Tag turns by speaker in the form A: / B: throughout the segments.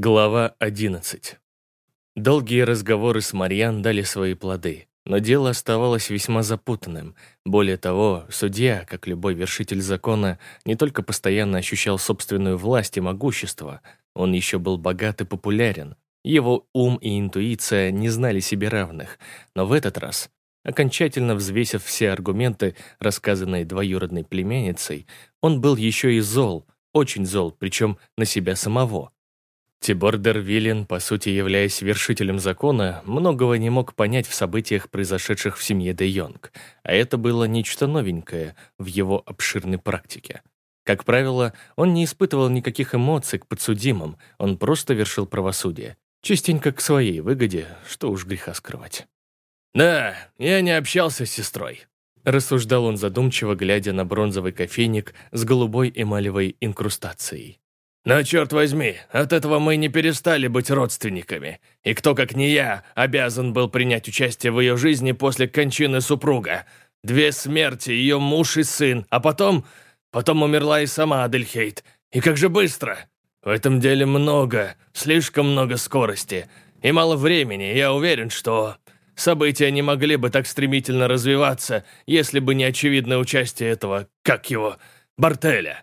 A: Глава 11. Долгие разговоры с Марьян дали свои плоды, но дело оставалось весьма запутанным. Более того, судья, как любой вершитель закона, не только постоянно ощущал собственную власть и могущество, он еще был богат и популярен. Его ум и интуиция не знали себе равных, но в этот раз, окончательно взвесив все аргументы, рассказанные двоюродной племянницей, он был еще и зол, очень зол, причем на себя самого – Тибор Дервилен, по сути являясь вершителем закона, многого не мог понять в событиях, произошедших в семье Де Йонг, а это было нечто новенькое в его обширной практике. Как правило, он не испытывал никаких эмоций к подсудимым, он просто вершил правосудие. Частенько к своей выгоде, что уж греха скрывать.
B: «Да, я не общался с сестрой», —
A: рассуждал он задумчиво, глядя на бронзовый кофейник с голубой эмалевой инкрустацией.
B: Но, черт возьми, от этого мы не перестали быть родственниками. И кто, как не я, обязан был принять участие в ее жизни после кончины супруга. Две смерти, ее муж и сын, а потом... Потом умерла и сама Адельхейт. И как же быстро! В этом деле много, слишком много скорости. И мало времени, я уверен, что... События не могли бы так стремительно развиваться, если бы не очевидное участие этого, как его, Бартеля.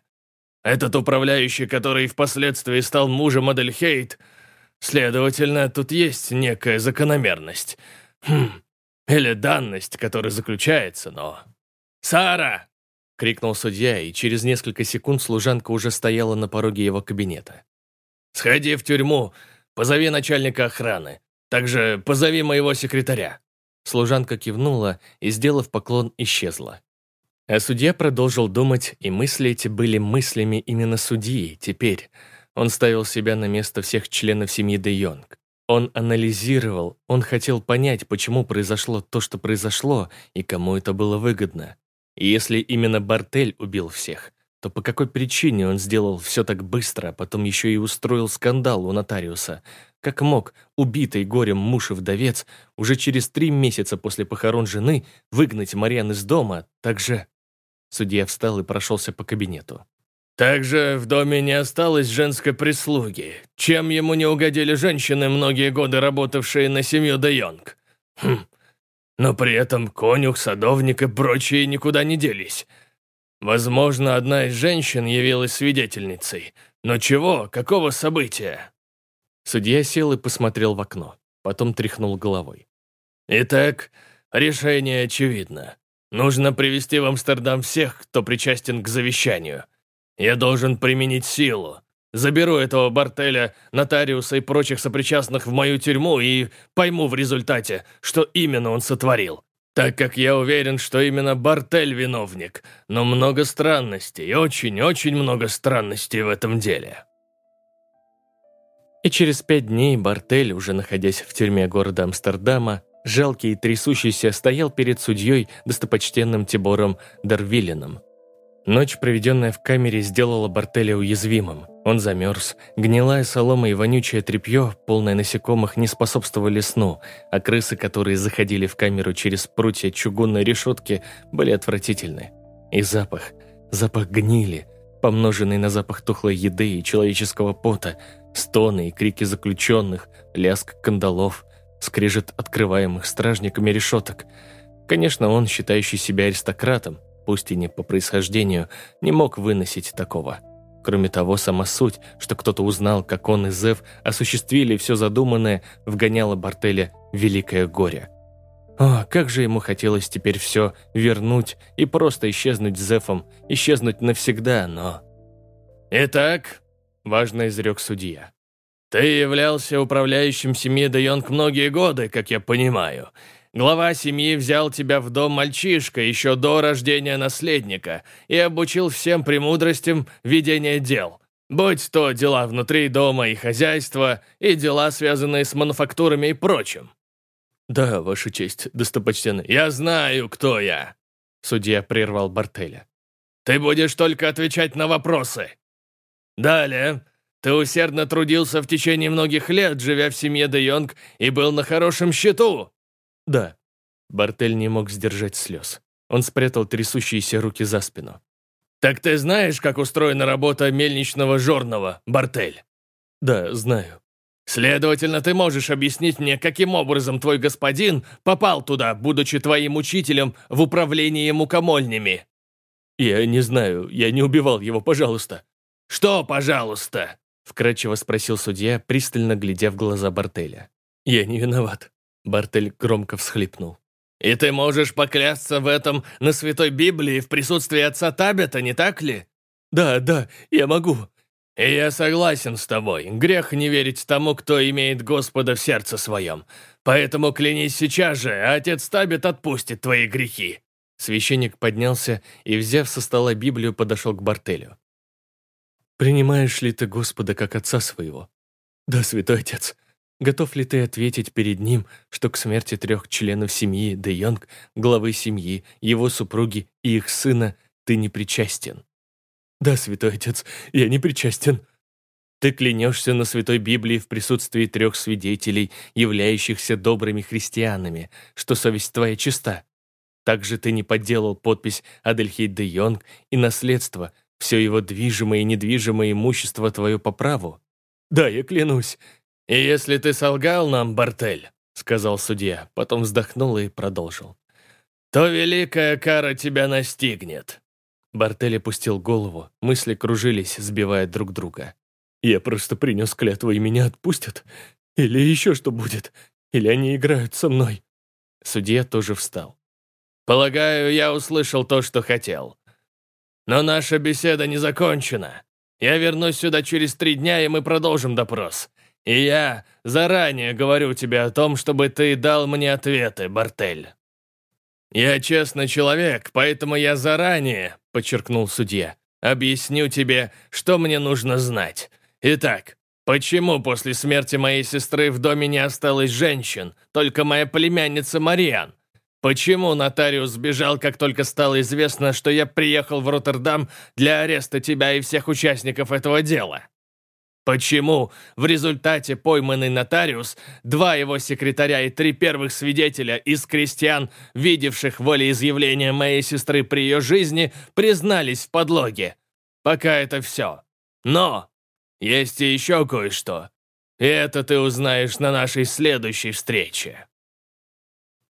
B: Этот управляющий, который впоследствии стал мужем Адельхейт, следовательно, тут есть некая закономерность. Хм, или данность, которая заключается, но... «Сара!» — крикнул судья, и через несколько секунд служанка уже стояла на пороге его кабинета. «Сходи в тюрьму, позови начальника охраны. Также позови моего секретаря».
A: Служанка кивнула и, сделав поклон, исчезла. А судья продолжил думать, и мысли эти были мыслями именно судьи теперь. Он ставил себя на место всех членов семьи Де Йонг. Он анализировал, он хотел понять, почему произошло то, что произошло, и кому это было выгодно. И если именно Бартель убил всех, то по какой причине он сделал все так быстро, а потом еще и устроил скандал у нотариуса? Как мог убитый горем муж и вдовец уже через три месяца после похорон жены выгнать Марьян из дома, так же Судья встал и прошелся по кабинету.
B: «Также в доме не осталось женской прислуги, чем ему не угодили женщины, многие годы работавшие на семью Де Йонг. Хм. Но при этом конюх, садовник и прочие никуда не делись. Возможно, одна из женщин явилась свидетельницей. Но чего? Какого события?»
A: Судья сел и посмотрел в окно, потом тряхнул головой.
B: «Итак, решение очевидно. Нужно привести в Амстердам всех, кто причастен к завещанию. Я должен применить силу. Заберу этого Бартеля, нотариуса и прочих сопричастных в мою тюрьму и пойму в результате, что именно он сотворил. Так как я уверен, что именно Бартель виновник, но много странностей, очень-очень много странностей в этом деле.
A: И через пять дней Бартель, уже находясь в тюрьме города Амстердама, жалкий и трясущийся, стоял перед судьей, достопочтенным Тибором Дарвилином. Ночь, проведенная в камере, сделала Бартеля уязвимым. Он замерз. Гнилая солома и вонючее тряпье, полное насекомых, не способствовали сну, а крысы, которые заходили в камеру через прутья чугунной решетки, были отвратительны. И запах, запах гнили, помноженный на запах тухлой еды и человеческого пота, стоны и крики заключенных, лязг кандалов – скрежет открываемых стражниками решеток. Конечно, он, считающий себя аристократом, пусть и не по происхождению, не мог выносить такого. Кроме того, сама суть, что кто-то узнал, как он и Зев осуществили все задуманное, вгоняла Бартеля в великое горе. О, как же ему хотелось теперь все вернуть и просто исчезнуть с Зефом, исчезнуть навсегда, но...
B: «Итак», — важно изрек судья, «Ты являлся управляющим семьи Де Йонг многие годы, как я понимаю. Глава семьи взял тебя в дом мальчишка еще до рождения наследника и обучил всем премудростям ведения дел. Будь то дела внутри дома и хозяйства, и дела, связанные с мануфактурами и прочим».
A: «Да, Ваша честь, достопочтенный».
B: «Я знаю, кто я», — судья прервал Бартеля. «Ты будешь только отвечать на вопросы. Далее, ты усердно трудился в течение многих лет, живя в семье Де Йонг, и был на хорошем счету!»
A: «Да». Бартель не мог сдержать слез. Он спрятал трясущиеся руки за спину.
B: «Так ты знаешь, как устроена работа мельничного жорного, Бартель?»
A: «Да, знаю».
B: Следовательно, ты можешь объяснить мне, каким образом твой господин попал туда, будучи твоим учителем в управлении мукомольнями?»
A: «Я не знаю, я не убивал его, пожалуйста».
B: «Что, пожалуйста?»
A: — вкратчиво спросил судья, пристально глядя в глаза Бартеля. «Я не виноват», — Бартель громко всхлипнул.
B: «И ты можешь поклясться в этом на Святой Библии в присутствии отца Табета, не так ли?»
A: «Да, да, я могу».
B: «И я согласен с тобой. Грех не верить тому, кто имеет Господа в сердце своем. Поэтому клянись сейчас же, а отец Табет отпустит твои грехи».
A: Священник поднялся и, взяв со стола Библию, подошел к Бартелю. «Принимаешь ли ты Господа как отца своего?» «Да, святой отец», Готов ли ты ответить перед ним, что к смерти трех членов семьи Де Йонг, главы семьи, его супруги и их сына, ты не причастен? Да, святой отец, я не причастен. Ты клянешься на Святой Библии в присутствии трех свидетелей, являющихся добрыми христианами, что совесть твоя чиста. Также ты не подделал подпись Адельхейд де Йонг и наследство, все его движимое и недвижимое имущество твое по праву. Да, я клянусь,
B: «И если ты солгал нам, Бартель», — сказал судья, потом вздохнул и продолжил, «то великая кара тебя настигнет».
A: Бартель опустил голову, мысли кружились, сбивая друг друга. «Я просто принес клятву, и меня отпустят? Или еще что будет? Или они играют со мной?» Судья тоже встал.
B: «Полагаю, я услышал то, что хотел. Но наша беседа не закончена. Я вернусь сюда через три дня, и мы продолжим допрос. И я заранее говорю тебе о том, чтобы ты дал мне ответы, Бартель. Я честный человек, поэтому я заранее, подчеркнул судья, объясню тебе, что мне нужно знать. Итак, почему после смерти моей сестры в доме не осталось женщин, только моя племянница Мариан? Почему нотариус сбежал, как только стало известно, что я приехал в Роттердам для ареста тебя и всех участников этого дела? Почему в результате пойманный нотариус, два его секретаря и три первых свидетеля из крестьян, видевших волеизъявление моей сестры при ее жизни, признались в подлоге? Пока это все. Но есть и еще кое-что. И это ты узнаешь на нашей следующей встрече.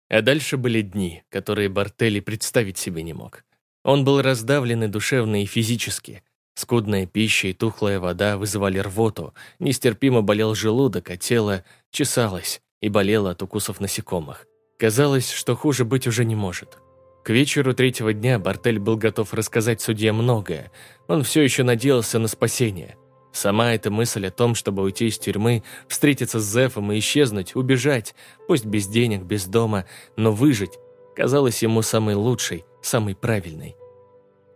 A: А дальше были дни, которые Бартелли представить себе не мог. Он был раздавлен и душевно, и физически – Скудная пища и тухлая вода вызывали рвоту, нестерпимо болел желудок, а тело чесалось и болело от укусов насекомых. Казалось, что хуже быть уже не может. К вечеру третьего дня Бартель был готов рассказать судье многое. Он все еще надеялся на спасение. Сама эта мысль о том, чтобы уйти из тюрьмы, встретиться с Зефом и исчезнуть, убежать, пусть без денег, без дома, но выжить, казалась ему самой лучшей, самой правильной.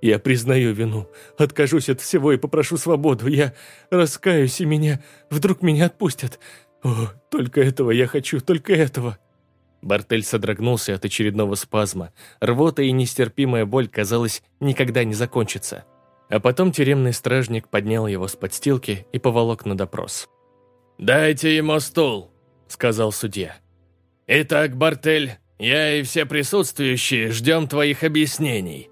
A: Я признаю вину, откажусь от всего и попрошу свободу. Я раскаюсь, и меня... Вдруг меня отпустят. О, только этого я хочу, только этого». Бартель содрогнулся от очередного спазма. Рвота и нестерпимая боль, казалось, никогда не закончатся. А потом тюремный стражник поднял его с подстилки и поволок на допрос.
B: «Дайте ему стул», — сказал судья. «Итак, Бартель, я и все присутствующие ждем твоих объяснений.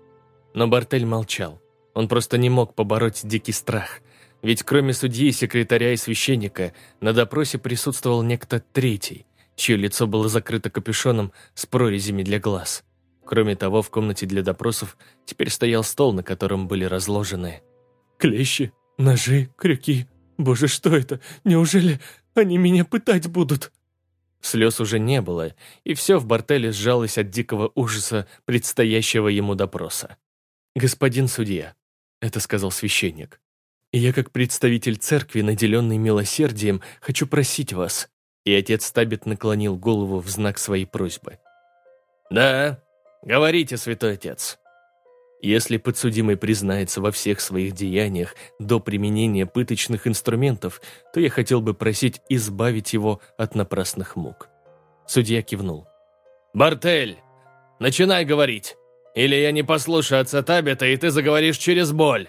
A: Но Бартель молчал. Он просто не мог побороть дикий страх. Ведь кроме судьи, секретаря и священника, на допросе присутствовал некто третий, чье лицо было закрыто капюшоном с прорезями для глаз. Кроме того, в комнате для допросов теперь стоял стол, на котором были разложены клещи, ножи, крюки. Боже, что это? Неужели они меня пытать будут? Слез уже не было, и все в Бартеле сжалось от дикого ужаса предстоящего ему допроса. «Господин судья», — это сказал священник, «я как представитель церкви, наделенный милосердием, хочу просить вас». И отец Табит наклонил голову в знак своей просьбы.
B: «Да, говорите, святой отец».
A: Если подсудимый признается во всех своих деяниях до применения пыточных инструментов, то я хотел бы просить избавить его от напрасных мук. Судья кивнул.
B: «Бартель, начинай говорить!» Или я не послушаю отца Табета, и ты заговоришь через боль!»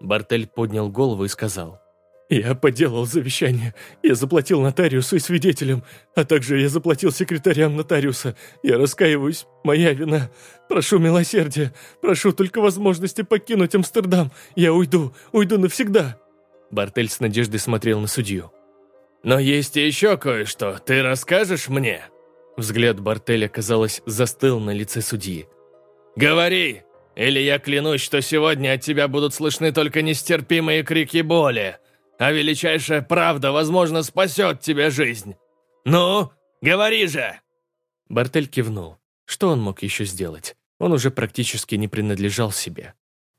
A: Бартель поднял голову и сказал. «Я поделал завещание. Я заплатил нотариусу и свидетелям, а также я заплатил секретарям нотариуса. Я раскаиваюсь. Моя вина. Прошу милосердия. Прошу только возможности покинуть Амстердам. Я уйду. Уйду навсегда». Бартель с надеждой смотрел на судью.
B: Но есть еще кое-что. Ты расскажешь мне?»
A: Взгляд Бартеля, казалось, застыл на лице судьи.
B: «Говори, или я клянусь, что сегодня от тебя будут слышны только нестерпимые крики боли, а величайшая правда, возможно, спасет тебе жизнь. Ну, говори же!»
A: Бартель кивнул. Что он мог еще сделать? Он уже практически не принадлежал себе.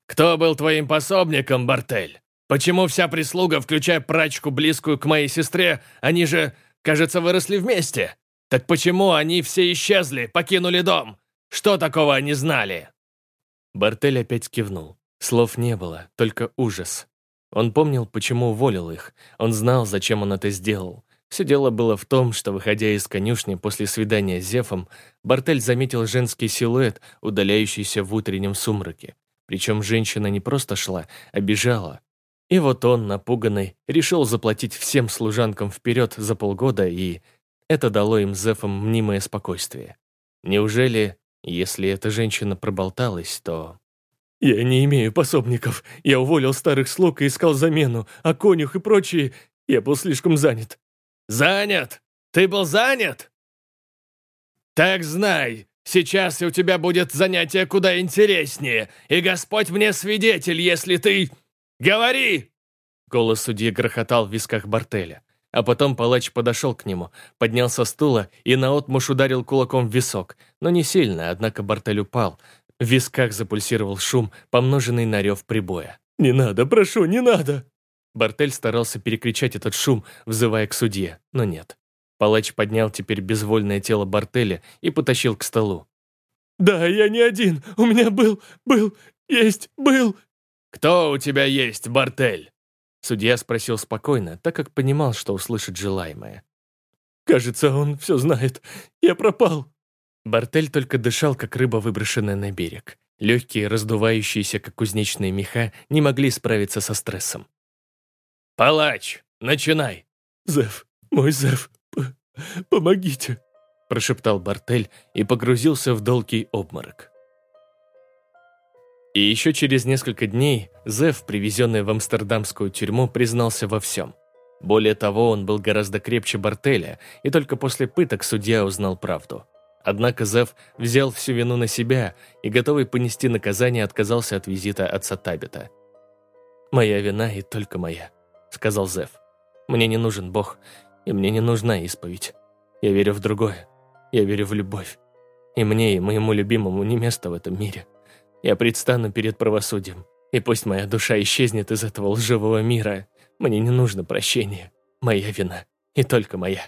B: «Кто был твоим пособником, Бартель? Почему вся прислуга, включая прачку, близкую к моей сестре, они же, кажется, выросли вместе? Так почему они все исчезли, покинули дом? Что такого они знали?»
A: Бартель опять кивнул. Слов не было, только ужас. Он помнил, почему уволил их. Он знал, зачем он это сделал. Все дело было в том, что, выходя из конюшни после свидания с Зефом, Бартель заметил женский силуэт, удаляющийся в утреннем сумраке. Причем женщина не просто шла, а бежала. И вот он, напуганный, решил заплатить всем служанкам вперед за полгода, и это дало им Зефам мнимое спокойствие. Неужели, если эта женщина проболталась, то... «Я не имею пособников. Я уволил старых слуг и искал замену, а конюх и прочие... Я был слишком занят».
B: «Занят? Ты был занят?» «Так знай, сейчас у тебя будет занятие куда интереснее, и Господь мне свидетель, если ты...» «Говори!»
A: Голос судьи грохотал в висках Бартеля. А потом палач подошел к нему, поднял со стула и наотмашь ударил кулаком в висок. Но не сильно, однако Бартель упал. В висках запульсировал шум, помноженный на рев прибоя. «Не надо, прошу, не надо!» Бартель старался перекричать этот шум, взывая к судье, но нет. Палач поднял теперь безвольное тело Бартеля и потащил к столу. «Да, я не один. У меня был, был, есть, был...»
B: «Кто у тебя есть, Бартель?»
A: Судья спросил спокойно, так как понимал, что услышит желаемое. «Кажется, он все знает. Я пропал». Бартель только дышал, как рыба, выброшенная на берег. Легкие, раздувающиеся, как кузнечные меха, не могли справиться со стрессом.
B: «Палач, начинай!»
A: «Зев, мой Зев, помогите!» прошептал Бартель и погрузился в долгий обморок. И еще через несколько дней Зев, привезенный в амстердамскую тюрьму, признался во всем. Более того, он был гораздо крепче Бартеля, и только после пыток судья узнал правду. Однако Зев взял всю вину на себя и, готовый понести наказание, отказался от визита отца Табита. «Моя вина и только моя», — сказал Зев. «Мне не нужен Бог, и мне не нужна исповедь. Я верю в другое. Я верю в любовь. И мне, и моему любимому не место в этом мире». Я предстану перед правосудием, и пусть моя душа исчезнет из этого лживого мира. Мне не нужно прощения. Моя вина. И только моя.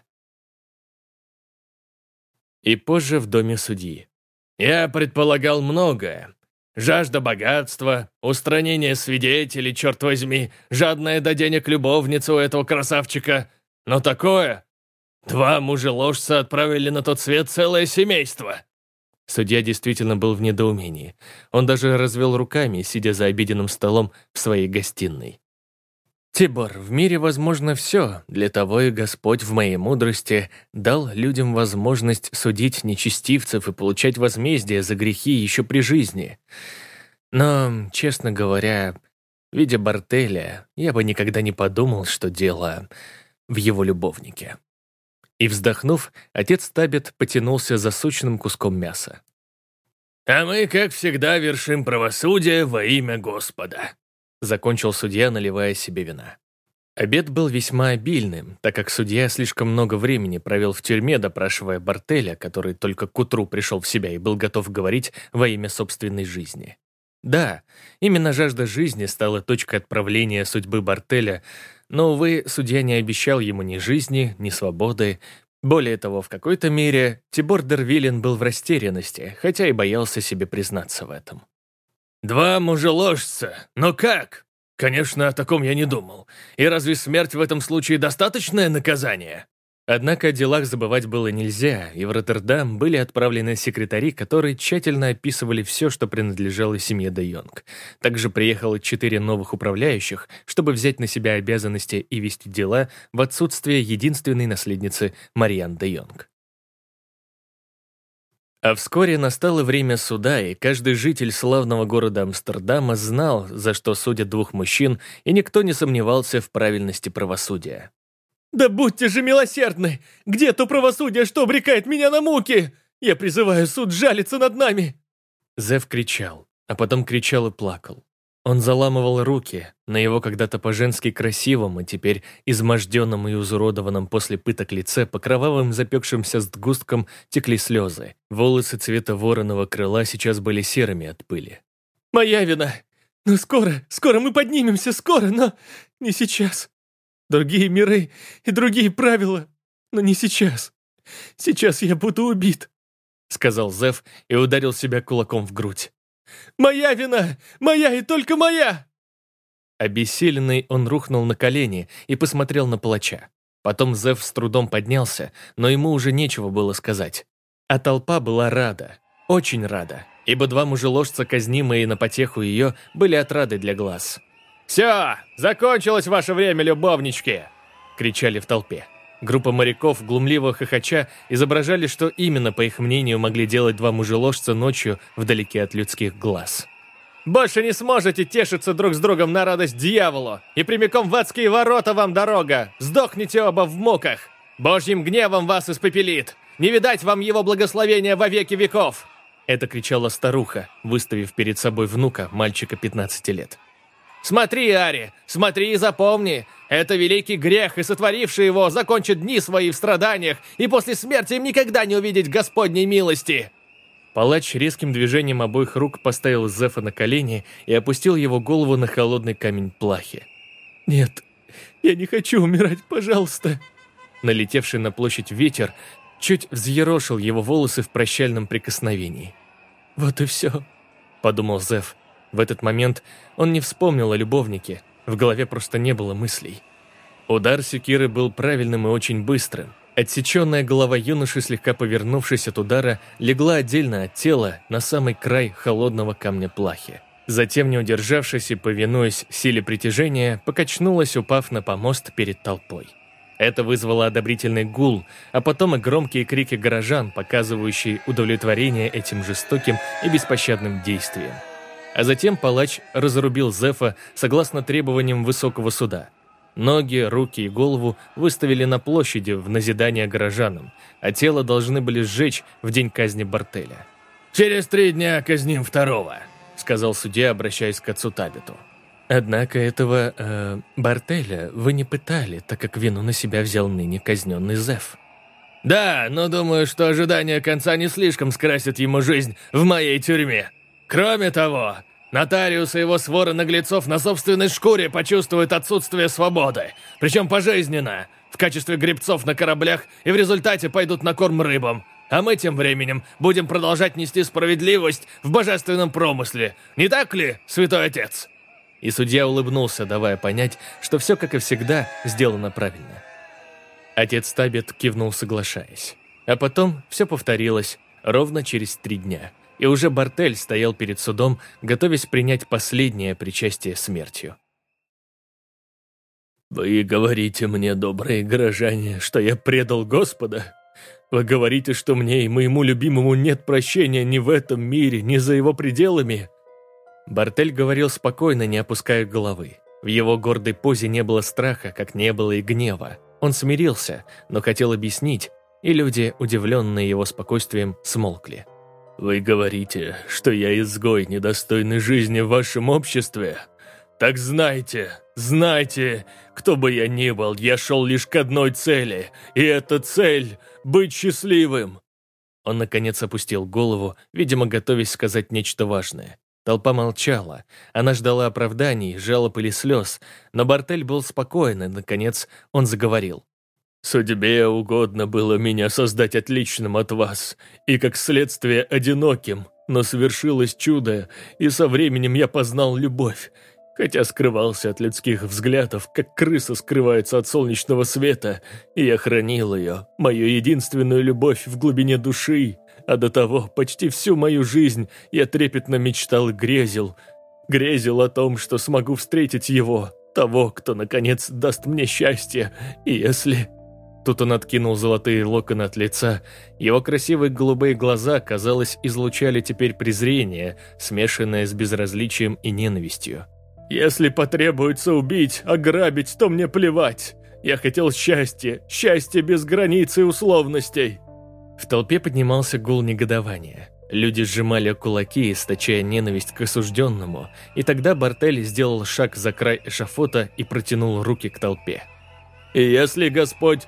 A: И позже в доме судьи.
B: Я предполагал многое. Жажда богатства, устранение свидетелей, черт возьми, жадная до денег любовница у этого красавчика. Но такое... Два мужеложца отправили на тот свет целое семейство.
A: Судья действительно был в недоумении. Он даже развел руками, сидя за обеденным столом в своей гостиной. «Тибор, в мире возможно все, для того и Господь в моей мудрости дал людям возможность судить нечестивцев и получать возмездие за грехи еще при жизни. Но, честно говоря, видя Бартеля, я бы никогда не подумал, что дело в его любовнике». И вздохнув, отец Табет потянулся за сочным куском мяса.
B: «А мы, как всегда, вершим правосудие во имя Господа»,
A: закончил судья, наливая себе вина. Обед был весьма обильным, так как судья слишком много времени провел в тюрьме, допрашивая Бартеля, который только к утру пришел в себя и был готов говорить во имя собственной жизни. Да, именно жажда жизни стала точкой отправления судьбы Бартеля, но, увы, судья не обещал ему ни жизни, ни свободы. Более того, в какой-то мере Тибор Дервилен был в растерянности, хотя и боялся себе признаться в этом.
B: «Два мужеложца? Но как? Конечно, о таком я не думал. И разве смерть в этом случае достаточное наказание?»
A: Однако о делах забывать было нельзя, и в Роттердам были отправлены секретари, которые тщательно описывали все, что принадлежало семье де Йонг. Также приехало четыре новых управляющих, чтобы взять на себя обязанности и вести дела в отсутствие единственной наследницы Мариан де Йонг. А вскоре настало время суда, и каждый житель славного города Амстердама знал, за что судят двух мужчин, и никто не сомневался в правильности правосудия. «Да будьте же милосердны! Где то правосудие, что обрекает меня на муки? Я призываю суд жалиться над нами!» Зев кричал, а потом кричал и плакал. Он заламывал руки, на его когда-то по-женски красивом, а теперь изможденном и изуродованном после пыток лице по кровавым запекшимся сгусткам текли слезы. Волосы цвета вороного крыла сейчас были серыми от пыли. «Моя вина! Но скоро, скоро мы поднимемся, скоро, но не сейчас. Другие миры и другие правила, но не сейчас. Сейчас я буду убит», — сказал Зев и ударил себя кулаком в грудь. Моя вина! Моя и только моя!» Обессиленный, он рухнул на колени и посмотрел на палача. Потом Зев с трудом поднялся, но ему уже нечего было сказать. А толпа была рада, очень рада, ибо два мужеложца, казнимые на потеху ее, были отрады для глаз. «Все, закончилось ваше время, любовнички!» — кричали в толпе. Группа моряков, глумливо хохоча, изображали, что именно, по их мнению, могли делать два мужеложца ночью вдалеке от людских глаз. «Больше не сможете тешиться друг с другом на радость дьяволу, и прямиком в адские ворота вам дорога! Сдохните оба в муках! Божьим гневом вас испепелит! Не видать вам его благословения во веки веков!» Это кричала старуха, выставив перед собой внука, мальчика 15 лет. «Смотри, Ари, смотри и запомни, это великий грех, и сотворивший его закончит дни свои в страданиях, и после смерти им никогда не увидеть Господней милости!» Палач резким движением обоих рук поставил Зефа на колени и опустил его голову на холодный камень плахи. «Нет, я не хочу умирать, пожалуйста!» Налетевший на площадь ветер чуть взъерошил его волосы в прощальном прикосновении. «Вот и все», — подумал Зев. В этот момент он не вспомнил о любовнике, в голове просто не было мыслей. Удар секиры был правильным и очень быстрым. Отсеченная голова юноши, слегка повернувшись от удара, легла отдельно от тела на самый край холодного камня плахи. Затем, не удержавшись и повинуясь силе притяжения, покачнулась, упав на помост перед толпой. Это вызвало одобрительный гул, а потом и громкие крики горожан, показывающие удовлетворение этим жестоким и беспощадным действием. А затем палач разрубил Зефа согласно требованиям высокого суда. Ноги, руки и голову выставили на площади в назидание горожанам, а тело должны были сжечь в день казни Бартеля.
B: «Через три дня казним второго», — сказал судья, обращаясь к отцу Табиту.
A: «Однако этого э, Бартеля вы не пытали, так как вину на себя взял ныне казненный Зеф».
B: «Да, но думаю, что ожидание конца не слишком скрасит ему жизнь в моей тюрьме», Кроме того, нотариус и его свора наглецов на собственной шкуре почувствуют отсутствие свободы, причем пожизненно, в качестве гребцов на кораблях и в результате пойдут на корм рыбам. А мы тем временем будем продолжать нести справедливость в божественном промысле. Не так ли, святой отец?»
A: И судья улыбнулся, давая понять, что все, как и всегда, сделано правильно. Отец Табет кивнул, соглашаясь. А потом все повторилось ровно через три дня и уже Бартель стоял перед судом, готовясь принять последнее причастие смертью.
B: «Вы говорите мне, добрые горожане, что я предал Господа? Вы говорите, что мне и моему любимому нет прощения ни в этом мире, ни за его пределами?»
A: Бартель говорил спокойно, не опуская головы. В его гордой позе не было страха, как не было и гнева. Он смирился, но хотел объяснить, и люди, удивленные его спокойствием, смолкли.
B: «Вы говорите, что я изгой, недостойный жизни в вашем обществе? Так знайте, знайте, кто бы я ни был, я шел лишь к одной цели, и эта цель — быть счастливым!»
A: Он, наконец, опустил голову, видимо, готовясь сказать нечто важное. Толпа молчала. Она ждала оправданий, жалоб или слез, но Бартель был спокоен, и, наконец, он заговорил.
B: Судьбе угодно было меня создать отличным от вас и, как следствие, одиноким, но свершилось чудо, и со временем я познал любовь, хотя скрывался от людских взглядов, как крыса скрывается от солнечного света, и я хранил ее, мою единственную любовь в глубине души, а до того почти всю мою жизнь я трепетно мечтал и грезил, грезил о том, что смогу встретить его, того, кто, наконец, даст мне счастье, и если...
A: Тут он откинул золотые локоны от лица. Его красивые голубые глаза, казалось, излучали теперь презрение, смешанное с безразличием и ненавистью.
B: «Если потребуется убить, ограбить, то мне плевать. Я хотел счастья, счастья без границ и условностей!»
A: В толпе поднимался гул негодования. Люди сжимали кулаки, источая ненависть к осужденному, и тогда Бартель сделал шаг за край эшафота и протянул руки к толпе.
B: «И если Господь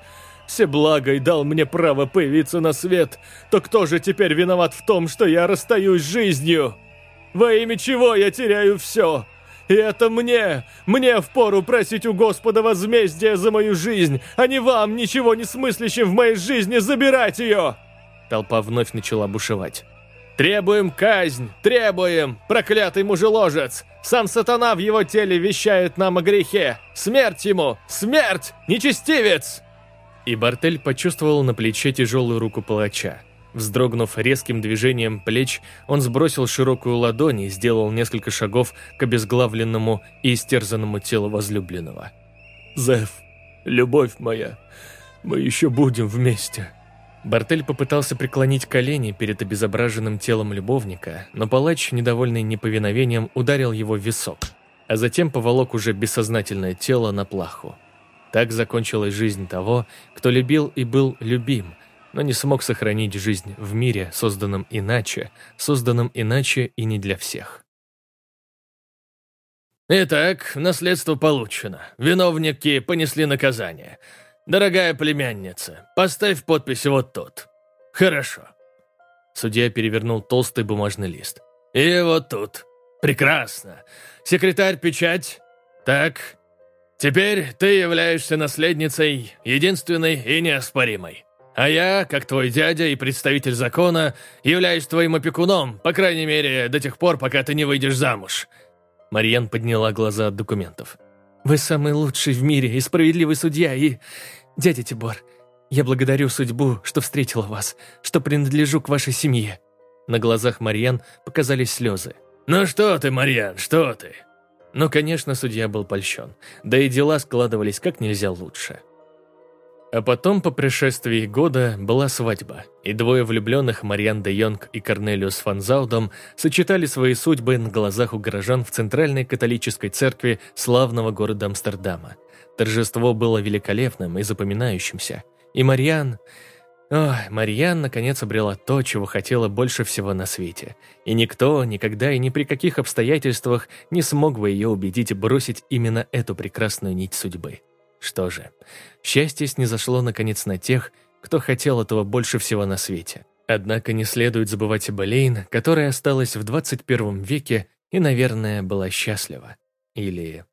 B: всеблагой дал мне право появиться на свет, то кто же теперь виноват в том, что я расстаюсь с жизнью? Во имя чего я теряю все? И это мне, мне впору просить у Господа возмездия за мою жизнь, а не вам, ничего не смыслящим в моей жизни, забирать ее!»
A: Толпа вновь начала бушевать.
B: «Требуем казнь! Требуем! Проклятый мужеложец! Сам сатана в его теле вещает нам о грехе! Смерть ему! Смерть! Нечестивец!»
A: И Бартель почувствовал на плече тяжелую руку палача. Вздрогнув резким движением плеч, он сбросил широкую ладонь и сделал несколько шагов к обезглавленному и истерзанному телу возлюбленного.
B: «Зев, любовь моя, мы еще будем вместе!»
A: Бартель попытался преклонить колени перед обезображенным телом любовника, но палач, недовольный неповиновением, ударил его в висок, а затем поволок уже бессознательное тело на плаху. Так закончилась жизнь того, кто любил и был любим, но не смог сохранить жизнь в мире, созданном иначе, созданном иначе и не для всех.
B: «Итак, наследство получено. Виновники понесли наказание. «Дорогая племянница, поставь подпись вот тут». «Хорошо».
A: Судья перевернул толстый бумажный лист.
B: «И вот тут. Прекрасно. Секретарь, печать. Так. Теперь ты являешься наследницей, единственной и неоспоримой. А я, как твой дядя и представитель закона, являюсь твоим опекуном, по крайней мере, до тех пор, пока ты не выйдешь замуж».
A: Марьян подняла глаза от документов. Вы самый лучший в мире и справедливый судья, и... Дядя Тибор, я благодарю судьбу, что встретила вас, что принадлежу к вашей семье». На глазах Марьян показались слезы.
B: «Ну что ты, Марьян, что ты?»
A: Но, конечно, судья был польщен, да и дела складывались как нельзя лучше. А потом, по пришествии года, была свадьба, и двое влюбленных, Мариан де Йонг и Корнелиус фан Заудом, сочетали свои судьбы на глазах у горожан в Центральной католической церкви славного города Амстердама. Торжество было великолепным и запоминающимся. И Мариан... Ой, Мариан наконец обрела то, чего хотела больше всего на свете. И никто, никогда и ни при каких обстоятельствах не смог бы ее убедить бросить именно эту прекрасную нить судьбы. Что же, счастье снизошло наконец на тех, кто хотел этого больше всего на свете. Однако не следует забывать об Элейн, которая осталась в 21 веке и, наверное, была счастлива. Или